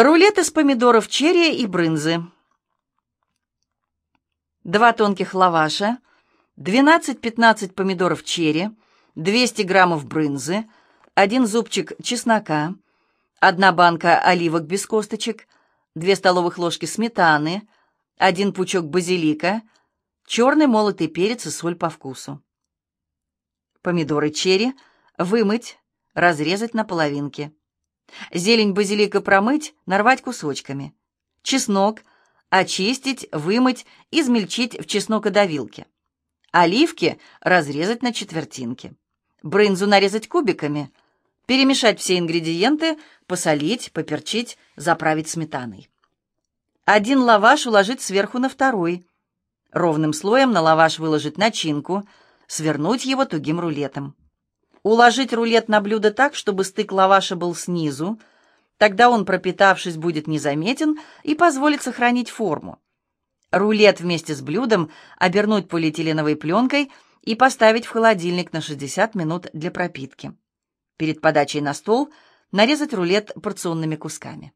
Рулет из помидоров черри и брынзы. Два тонких лаваша, 12-15 помидоров черри, 200 граммов брынзы, один зубчик чеснока, одна банка оливок без косточек, 2 столовых ложки сметаны, один пучок базилика, черный молотый перец и соль по вкусу. Помидоры черри вымыть, разрезать на половинки. Зелень базилика промыть, нарвать кусочками. Чеснок очистить, вымыть, измельчить в чеснокодавилке. Оливки разрезать на четвертинки. Брынзу нарезать кубиками. Перемешать все ингредиенты, посолить, поперчить, заправить сметаной. Один лаваш уложить сверху на второй. Ровным слоем на лаваш выложить начинку, свернуть его тугим рулетом. Уложить рулет на блюдо так, чтобы стык лаваша был снизу, тогда он, пропитавшись, будет незаметен и позволит сохранить форму. Рулет вместе с блюдом обернуть полиэтиленовой пленкой и поставить в холодильник на 60 минут для пропитки. Перед подачей на стол нарезать рулет порционными кусками.